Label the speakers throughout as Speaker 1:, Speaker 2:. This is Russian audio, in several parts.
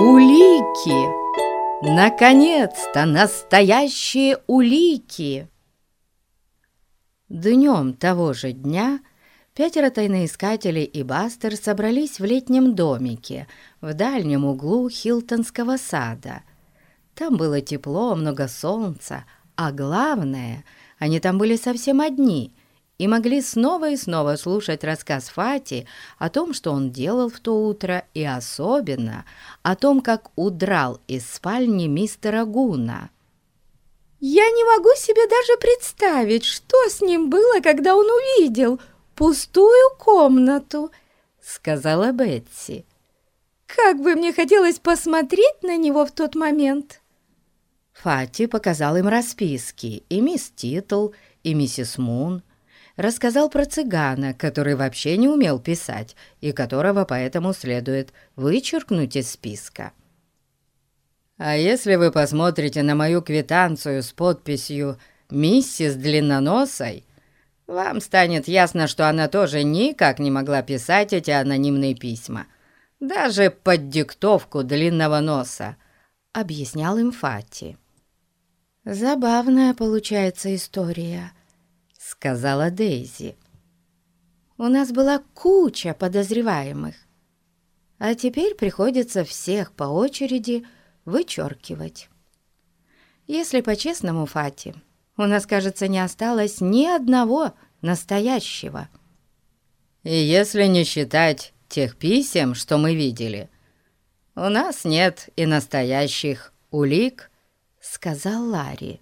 Speaker 1: Улики! Наконец-то настоящие улики! Днем того же дня пятеро тайноискателей и Бастер собрались в летнем домике в дальнем углу Хилтонского сада. Там было тепло, много солнца, а главное, они там были совсем одни и могли снова и снова слушать рассказ Фати о том, что он делал в то утро, и особенно о том, как удрал из спальни мистера Гуна.
Speaker 2: «Я не могу себе даже представить, что с ним было, когда он увидел пустую комнату», — сказала Бетси. «Как бы мне хотелось посмотреть на него в тот момент!»
Speaker 1: Фати показал им расписки, и мисс Титл, и миссис Мун, рассказал про цыгана, который вообще не умел писать и которого поэтому следует вычеркнуть из списка. А если вы посмотрите на мою квитанцию с подписью «Миссис Длинноносой», вам станет ясно, что она тоже никак не могла писать эти анонимные письма, даже под диктовку длинного носа, объяснял им Фати.
Speaker 2: «Забавная получается история», — сказала Дейзи. «У нас была куча подозреваемых, а теперь приходится всех по очереди вычеркивать. Если по-честному, Фати, у нас, кажется, не осталось ни одного настоящего.
Speaker 1: И если не считать тех писем, что мы видели, у нас нет и настоящих улик, сказал Ларри.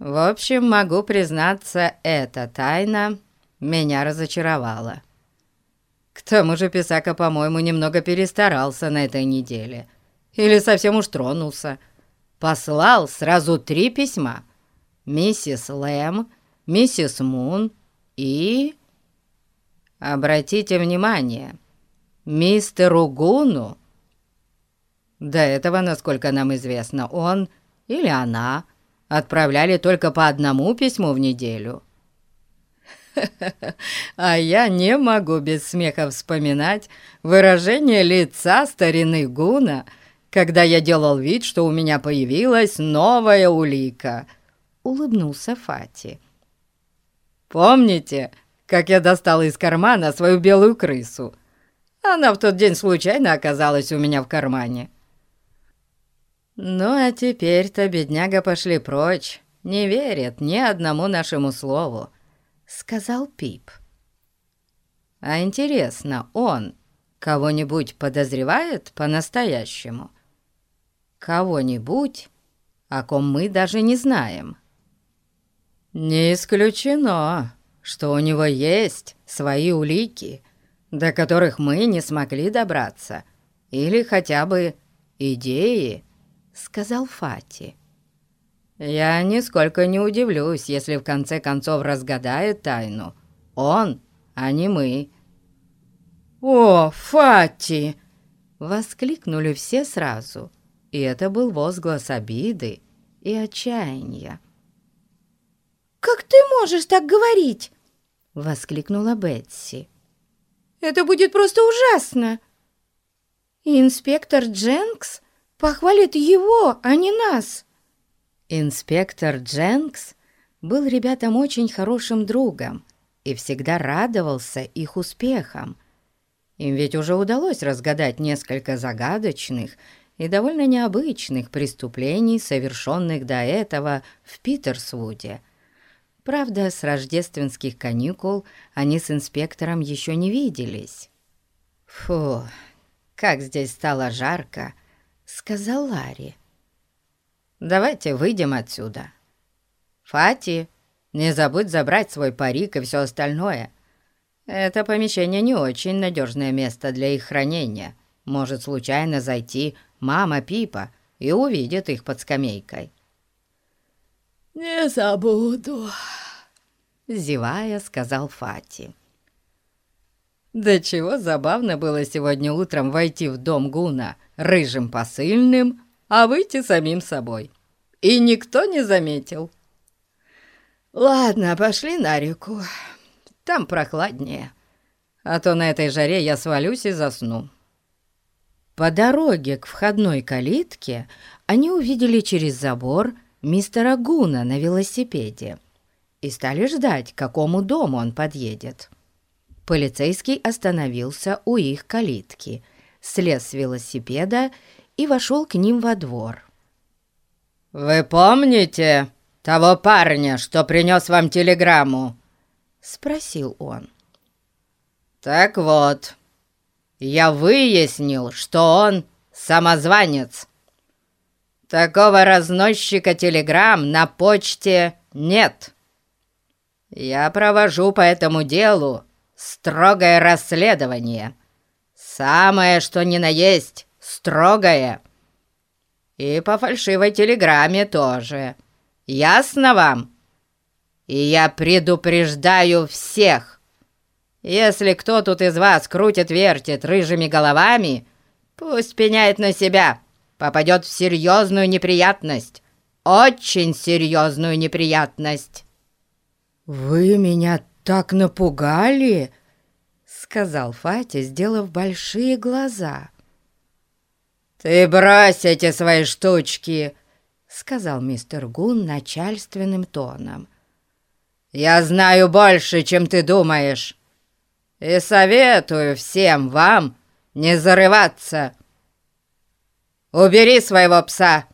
Speaker 1: В общем, могу признаться, эта тайна меня разочаровала. К тому же Писака, по-моему, немного перестарался на этой неделе — или совсем уж тронулся. Послал сразу три письма. Миссис Лэм, миссис Мун и... Обратите внимание, мистеру Гуну. До этого, насколько нам известно, он или она отправляли только по одному письму в неделю. А я не могу без смеха вспоминать выражение лица старины Гуна — когда я делал вид, что у меня появилась новая улика», — улыбнулся Фати. «Помните, как я достал из кармана свою белую крысу? Она в тот день случайно оказалась у меня в кармане». «Ну, а теперь-то бедняга пошли прочь, не верят ни одному нашему слову», — сказал Пип. «А интересно, он кого-нибудь подозревает по-настоящему?» кого-нибудь, о ком мы даже не знаем. Не исключено, что у него есть свои улики, до которых мы не смогли добраться, или хотя бы идеи, сказал Фати. Я нисколько не удивлюсь, если в конце концов разгадает тайну. Он, а не мы. «О, Фати!» — воскликнули все сразу — и это был возглас обиды и отчаяния.
Speaker 2: «Как ты можешь так говорить?» — воскликнула Бетси. «Это будет просто ужасно!» «Инспектор Дженкс похвалит его, а не нас!»
Speaker 1: Инспектор Дженкс был ребятам очень хорошим другом и всегда радовался их успехам. Им ведь уже удалось разгадать несколько загадочных и довольно необычных преступлений, совершенных до этого в Питерсвуде. Правда, с рождественских каникул они с инспектором еще не виделись. «Фу, как здесь стало жарко!» — сказал Ларри. «Давайте выйдем отсюда. Фати, не забудь забрать свой парик и все остальное. Это помещение не очень надежное место для их хранения. Может случайно зайти мама Пипа и увидит их под скамейкой.
Speaker 2: «Не забуду», —
Speaker 1: зевая, сказал Фати. Да чего забавно было сегодня утром войти в дом Гуна рыжим посыльным, а выйти самим собой. И никто не заметил. Ладно, пошли на реку. Там прохладнее. А то на этой жаре я свалюсь и засну. По дороге к входной калитке они увидели через забор мистера Гуна на велосипеде и стали ждать, к какому дому он подъедет. Полицейский остановился у их калитки, слез с велосипеда и вошел к ним во двор. «Вы помните того парня, что принес вам телеграмму?» — спросил он. «Так вот, я выяснил, что он самозванец. Такого разносчика телеграмм на почте нет. Я провожу по этому делу строгое расследование. Самое, что ни на есть, строгое. И по фальшивой телеграмме тоже. Ясно вам? И я предупреждаю всех. Если кто тут из вас крутит-вертит рыжими головами, пусть пеняет на себя, попадет в серьезную неприятность. Очень серьезную неприятность.
Speaker 2: «Вы меня так напугали!» — сказал Фати, сделав большие глаза.
Speaker 1: «Ты брось эти свои штучки!» — сказал мистер Гун начальственным тоном. «Я знаю больше, чем ты думаешь, и советую всем вам не зарываться. Убери своего пса!»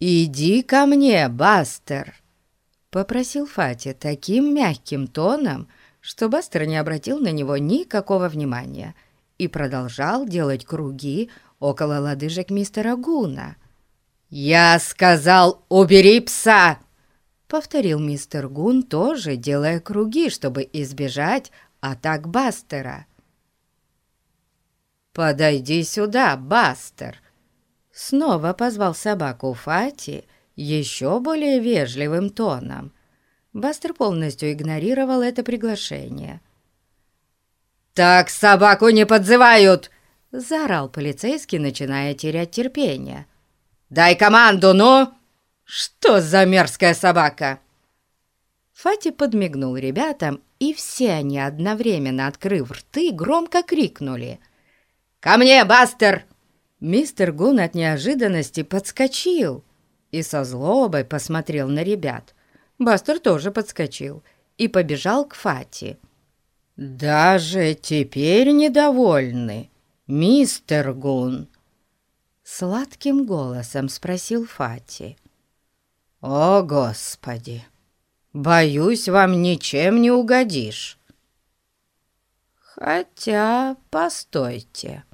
Speaker 2: «Иди ко мне, Бастер!» — попросил Фати таким мягким тоном, что Бастер не обратил на него никакого внимания и продолжал делать круги около лодыжек мистера Гуна.
Speaker 1: «Я сказал, убери пса!»
Speaker 2: Повторил мистер Гун, тоже делая круги, чтобы избежать атак Бастера.
Speaker 1: «Подойди сюда, Бастер!»
Speaker 2: Снова позвал собаку Фати еще более вежливым тоном. Бастер полностью игнорировал это приглашение.
Speaker 1: «Так собаку не подзывают!»
Speaker 2: — заорал полицейский, начиная терять терпение.
Speaker 1: «Дай команду, ну! Что за мерзкая собака?»
Speaker 2: Фати подмигнул ребятам, и все они, одновременно открыв рты, громко крикнули.
Speaker 1: «Ко мне, Бастер!»
Speaker 2: Мистер Гун от неожиданности подскочил и со злобой посмотрел на ребят. Бастер тоже подскочил и побежал к Фати.
Speaker 1: «Даже теперь недовольны?» «Мистер Гун!»
Speaker 2: Сладким голосом спросил Фати.
Speaker 1: «О, Господи! Боюсь, вам ничем не угодишь!» «Хотя, постойте,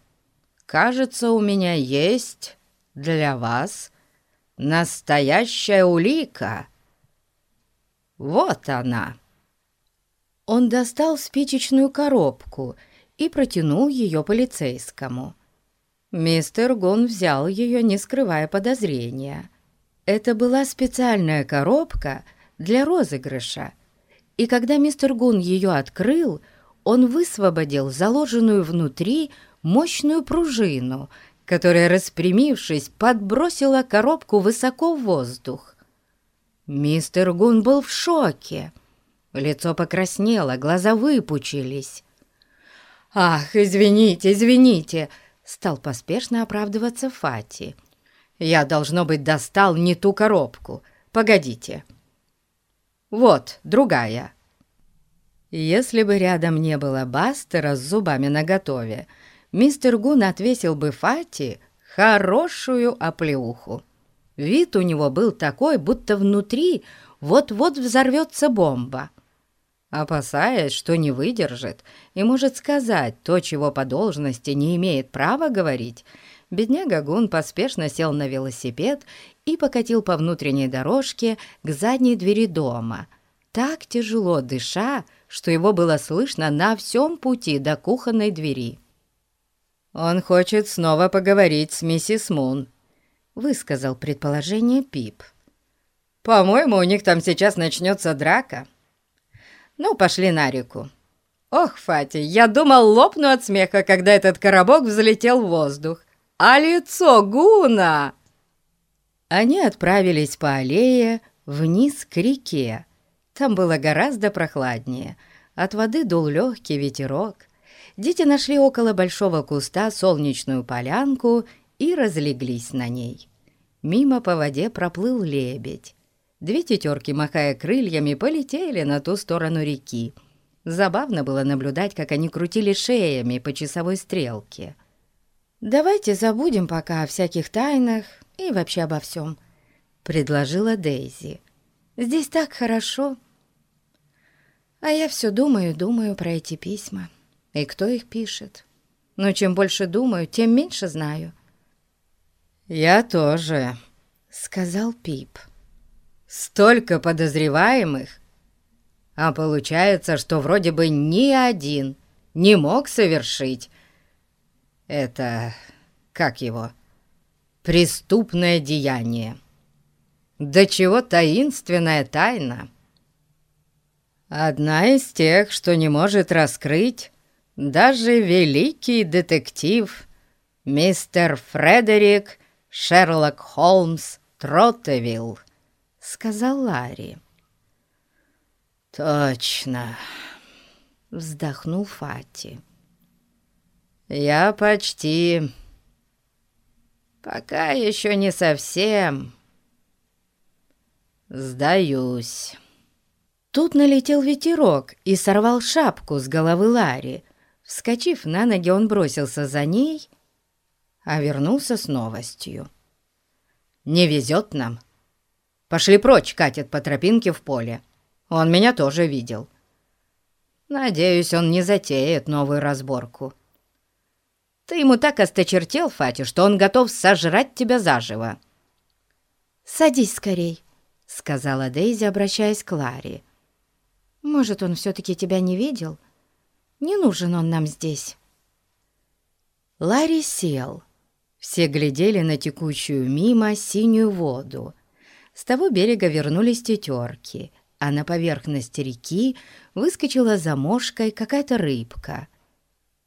Speaker 1: кажется, у меня есть для вас настоящая улика. Вот она!»
Speaker 2: Он достал спичечную коробку и протянул ее полицейскому. Мистер Гон взял ее, не скрывая подозрения. Это была специальная коробка для розыгрыша, и когда мистер Гун ее открыл, он высвободил заложенную внутри мощную пружину, которая, распрямившись, подбросила коробку высоко в воздух. Мистер Гун был в шоке. Лицо покраснело, глаза выпучились.
Speaker 1: «Ах, извините, извините!» — стал поспешно оправдываться Фати. «Я, должно быть, достал не ту коробку. Погодите. Вот, другая».
Speaker 2: Если бы рядом не было Бастера с зубами наготове, мистер Гун отвесил бы Фати хорошую оплеуху. Вид у него был такой, будто внутри вот-вот взорвется бомба. Опасаясь, что не выдержит и может сказать то, чего по должности не имеет права говорить, бедняга Гун поспешно сел на велосипед и покатил по внутренней дорожке к задней двери дома, так тяжело дыша, что его было слышно на всем пути до кухонной двери.
Speaker 1: «Он хочет снова поговорить с миссис Мун», —
Speaker 2: высказал предположение Пип.
Speaker 1: «По-моему, у них там сейчас начнется драка». Ну, пошли на реку. Ох, Фати, я думал, лопну от смеха, когда этот коробок взлетел в воздух. А лицо Гуна!
Speaker 2: Они отправились по аллее вниз к реке. Там было гораздо прохладнее. От воды дул легкий ветерок.
Speaker 1: дети нашли около большого куста солнечную полянку и разлеглись на ней. Мимо по воде проплыл лебедь. Две тетерки, махая крыльями, полетели на ту сторону реки. Забавно было наблюдать, как они крутили шеями по часовой стрелке. «Давайте забудем пока о всяких тайнах и вообще обо всем», — предложила Дейзи. «Здесь так хорошо. А я все думаю, думаю про эти письма. И кто их пишет. Но чем больше думаю, тем меньше знаю». «Я тоже», — сказал Пип. «Столько подозреваемых, а получается, что вроде бы ни один не мог совершить это... как его? Преступное деяние. Да чего таинственная тайна? Одна из тех, что не может раскрыть даже великий детектив мистер Фредерик Шерлок Холмс Троттевилл, сказал Ларри. «Точно!» — вздохнул Фати. Я почти... Пока еще не совсем... Сдаюсь. Тут налетел ветерок и сорвал шапку с головы Ларри. Вскочив на ноги, он бросился за ней, а вернулся с новостью. «Не везет нам. Пошли прочь, катит по тропинке в поле. Он меня тоже видел. Надеюсь, он не затеет новую разборку». Ты ему так осточертел, Фати, что он готов сожрать тебя заживо».
Speaker 2: «Садись скорей», — сказала Дейзи, обращаясь к Ларе. «Может, он все-таки тебя не видел? Не нужен он нам здесь».
Speaker 1: Ларри сел. Все глядели на текущую мимо синюю воду. С того берега вернулись тетерки, а на поверхность реки выскочила за мошкой какая-то рыбка —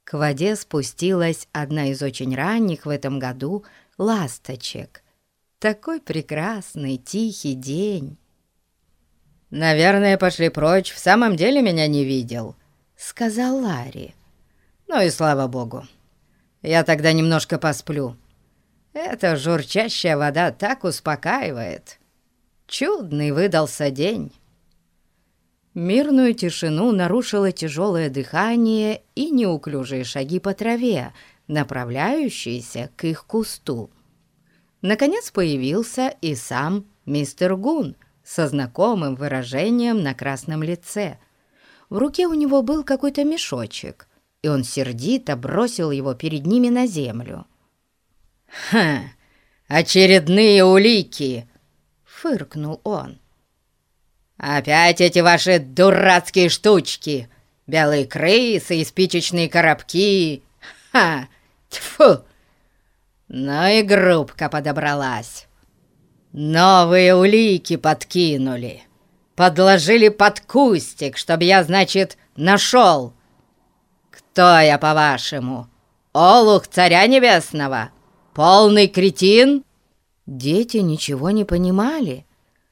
Speaker 1: к воде спустилась одна из очень ранних в этом году ласточек. Такой прекрасный, тихий день. «Наверное, пошли прочь, в самом деле меня не видел», — сказал Ларри. «Ну и слава богу. Я тогда немножко посплю. Эта журчащая вода так успокаивает. Чудный выдался день». Мирную тишину нарушило тяжелое дыхание и неуклюжие шаги по траве, направляющиеся к их кусту. Наконец появился и сам мистер Гун со знакомым выражением на красном лице. В руке у него был какой-то мешочек, и он сердито бросил его перед ними на землю. «Ха! Очередные улики!» — фыркнул он. «Опять эти ваши дурацкие штучки! Белые крысы и спичечные коробки! Ха! Тьфу! Ну и группка подобралась! Новые улики подкинули! Подложили под кустик, чтобы я, значит, нашел! Кто я, по-вашему? Олух царя небесного? Полный кретин?» Дети ничего не понимали.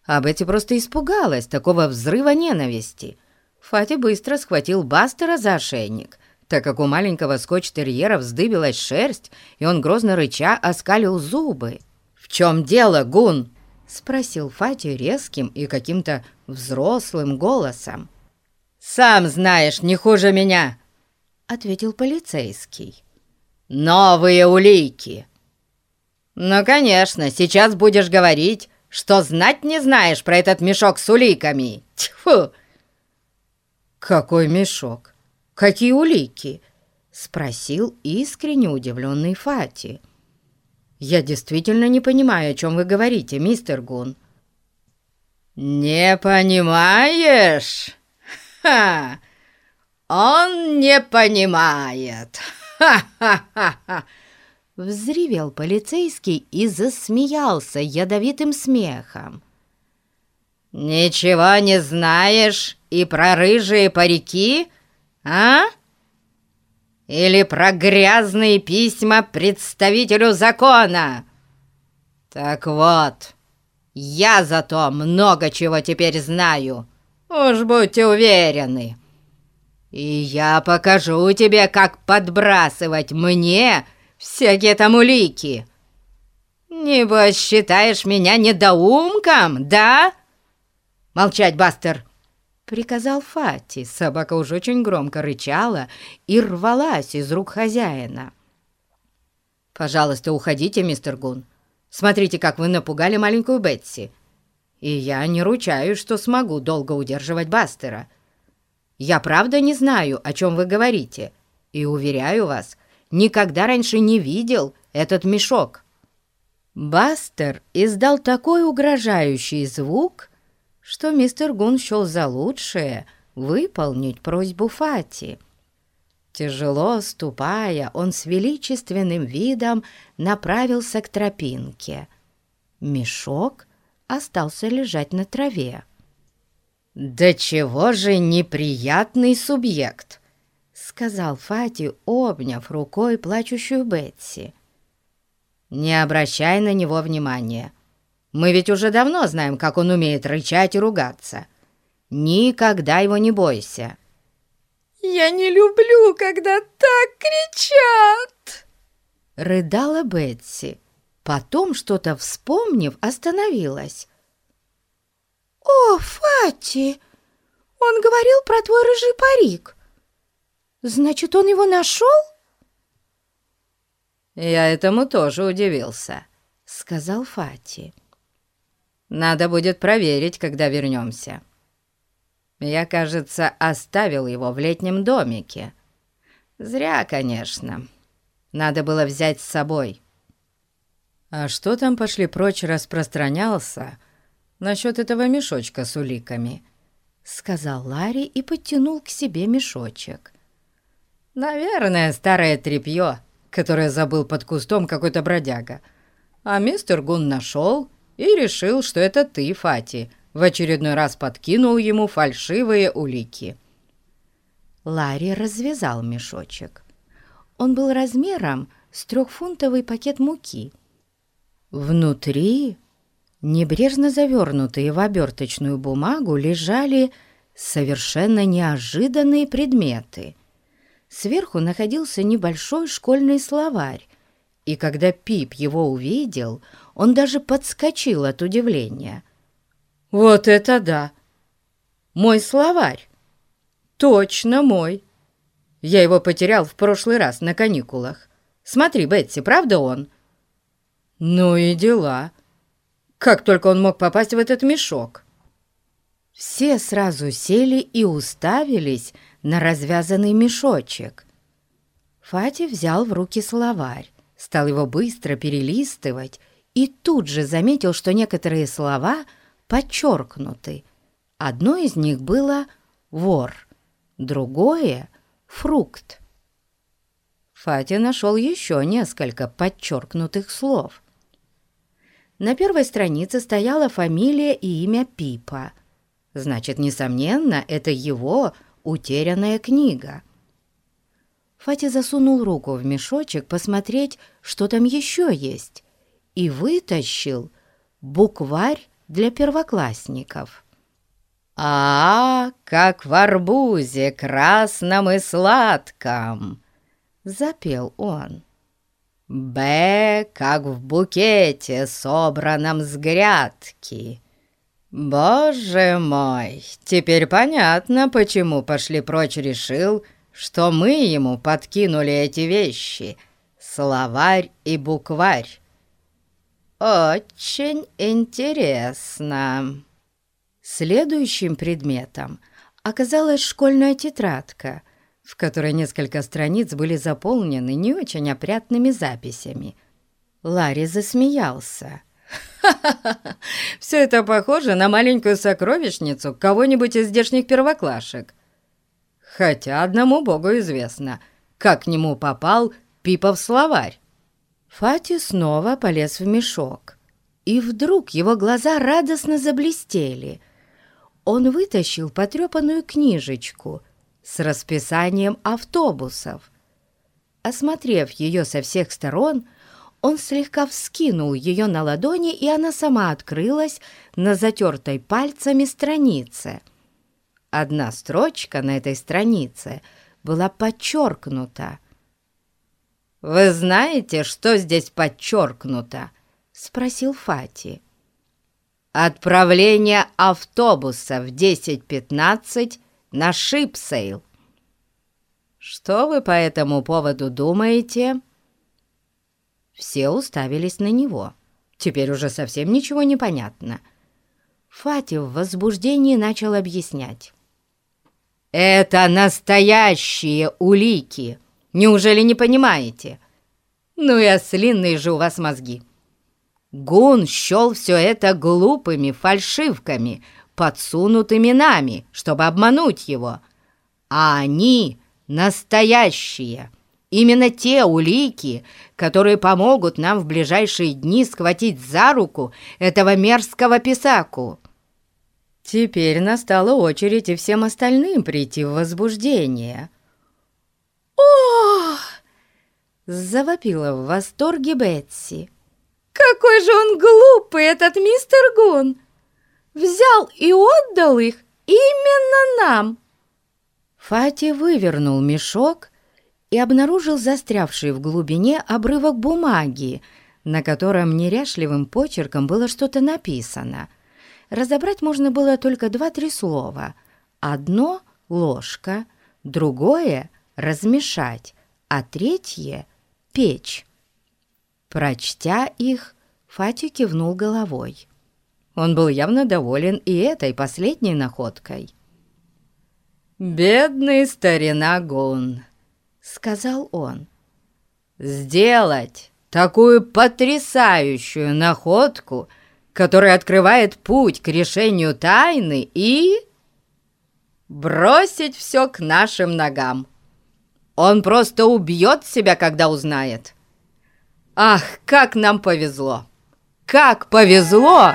Speaker 1: А Бетти просто испугалась такого взрыва ненависти. Фати быстро схватил Бастера за ошейник, так как у маленького скотч-терьера вздыбилась шерсть, и он грозно рыча оскалил зубы. «В чем дело, Гун?» — спросил Фати резким и каким-то взрослым голосом. «Сам знаешь, не хуже меня!» — ответил полицейский. «Новые улики!» «Ну, конечно, сейчас будешь говорить, что знать не знаешь про этот мешок с уликами? Тьфу!» «Какой мешок? Какие улики?» — спросил искренне удивленный Фати. «Я действительно не понимаю, о чем вы говорите, мистер Гун». «Не понимаешь? Ха! Он не понимает! Ха-ха-ха-ха!» Взревел полицейский и засмеялся ядовитым смехом. «Ничего не знаешь и про рыжие парики, а? Или про грязные письма представителю закона? Так вот, я зато много чего теперь знаю, уж будьте уверены. И я покажу тебе, как подбрасывать мне всякие там улики. Небось, считаешь меня недоумком, да? Молчать, Бастер!» Приказал Фати. Собака уж очень громко рычала и рвалась из рук хозяина. «Пожалуйста, уходите, мистер Гун. Смотрите, как вы напугали маленькую Бетси. И я не ручаюсь, что смогу долго удерживать Бастера. Я правда не знаю, о чем вы говорите, и, уверяю вас, никогда раньше не видел этот мешок». Бастер издал такой угрожающий звук, что мистер Гун счел за лучшее выполнить просьбу Фати. Тяжело ступая, он с величественным видом направился к тропинке. Мешок остался лежать на траве. «Да чего же неприятный субъект!» — сказал Фати, обняв рукой плачущую Бетси. «Не обращай на него внимания. Мы ведь уже давно знаем, как он умеет рычать и ругаться. Никогда его не бойся».
Speaker 2: «Я не люблю, когда так кричат!»
Speaker 1: Рыдала Бетси. Потом, что-то вспомнив, остановилась.
Speaker 2: «О, Фати! Он говорил про твой рыжий парик. Значит, он его нашел?»
Speaker 1: «Я этому тоже удивился», — сказал Фати. «Надо будет проверить, когда вернемся. Я, кажется, оставил его в летнем домике. Зря, конечно. Надо было взять с собой». «А что там пошли прочь распространялся насчет этого мешочка с уликами?» Сказал Ларри и подтянул к себе мешочек. «Наверное, старое тряпье, которое забыл под кустом какой-то бродяга. А мистер Гун нашел и решил, что это ты, Фати, в очередной раз подкинул ему фальшивые улики». Ларри развязал мешочек. Он был размером с трехфунтовый пакет муки — Внутри, небрежно завернутые в оберточную бумагу, лежали совершенно неожиданные предметы. Сверху находился небольшой школьный словарь, и когда Пип его увидел, он даже подскочил от удивления. «Вот это да! Мой словарь! Точно мой! Я его потерял в прошлый раз на каникулах. Смотри, Бетси, правда он?» Ну и дела. Как только он мог попасть в этот мешок? Все сразу сели и уставились на развязанный мешочек. Фати взял в руки словарь, стал его быстро перелистывать и тут же заметил, что некоторые слова подчеркнуты. Одно из них было «вор», другое — «фрукт». Фати нашел еще несколько подчеркнутых слов — на первой странице стояла фамилия и имя Пипа. Значит, несомненно, это его утерянная книга. Фати засунул руку в мешочек посмотреть, что там еще есть, и вытащил букварь для первоклассников. «А, как в арбузе красном и сладком!» — запел он. Б, как в букете, собранном с грядки. Боже мой, теперь понятно, почему пошли прочь решил, что мы ему подкинули эти вещи, словарь и букварь. Очень интересно. Следующим предметом оказалась школьная тетрадка, в которой несколько страниц были заполнены не очень опрятными записями. Ларри засмеялся. «Ха-ха-ха! Все это похоже на маленькую сокровищницу кого-нибудь из здешних первоклашек. Хотя одному богу известно, как к нему попал Пипов словарь». Фати снова полез в мешок, и вдруг его глаза радостно заблестели. Он вытащил потрепанную книжечку — с расписанием автобусов. Осмотрев ее со всех сторон, он слегка вскинул ее на ладони, и она сама открылась на затертой пальцами странице. Одна строчка на этой странице была подчеркнута. «Вы знаете, что здесь подчеркнуто?» — спросил Фати. «Отправление автобуса в 10.15 на Шипсейл. Что вы по этому поводу думаете?» Все уставились на него. Теперь уже совсем ничего не понятно. Фати в возбуждении начал объяснять. «Это настоящие улики! Неужели не понимаете? Ну и ослинные же у вас мозги!» Гун счел все это глупыми фальшивками, подсунутыми нами, чтобы обмануть его. А они настоящие, именно те улики, которые помогут нам в ближайшие дни схватить за руку этого мерзкого писаку. Теперь настала очередь и всем остальным прийти в возбуждение.
Speaker 2: «О!»
Speaker 1: — завопила в восторге Бетси.
Speaker 2: «Какой же он глупый, этот мистер Гун! Взял и отдал их именно нам!»
Speaker 1: Фати вывернул мешок и обнаружил застрявший в глубине обрывок бумаги, на котором неряшливым почерком было что-то написано — разобрать можно было только два-три слова. Одно — ложка, другое — размешать, а третье — печь. Прочтя их, Фати кивнул головой. Он был явно доволен и этой последней находкой. «Бедный старина Гун», — сказал он. «Сделать такую потрясающую находку который открывает путь к решению тайны и... бросить все к нашим ногам. Он просто убьет себя, когда узнает. Ах, как нам повезло! Как повезло!